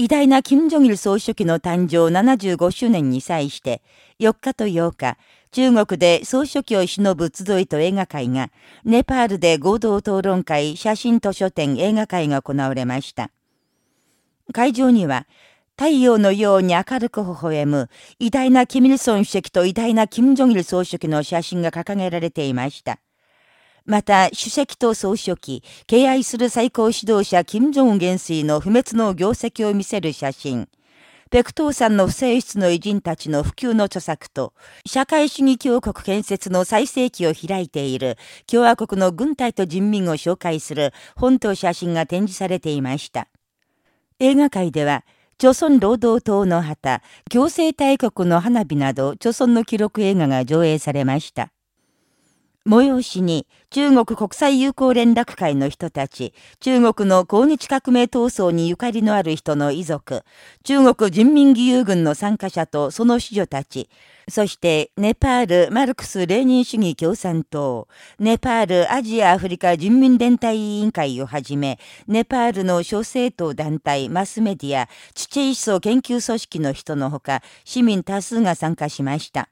偉大な金正日総書記の誕生75周年に際して、4日と8日、中国で総書記を忍ぶ集いと映画会が、ネパールで合同討論会、写真図書展映画会が行われました。会場には、太陽のように明るく微笑む、偉大なキミルソン主席と偉大な金正日総書記の写真が掲げられていました。また、主席と総書記、敬愛する最高指導者金正恩元帥の不滅の業績を見せる写真、ペクトーさんの不正室の偉人たちの普及の著作と、社会主義強国建設の最盛期を開いている共和国の軍隊と人民を紹介する本と写真が展示されていました。映画界では、朝鮮労働党の旗、行政大国の花火など、朝鮮の記録映画が上映されました。催しに中国国際友好連絡会の人たち、中国の抗日革命闘争にゆかりのある人の遺族、中国人民義勇軍の参加者とその子女たち、そしてネパールマルクス・レーニン主義共産党、ネパールアジア・アフリカ人民連帯委員会をはじめ、ネパールの諸政党団体、マスメディア、チチェイ思想研究組織の人のほか、市民多数が参加しました。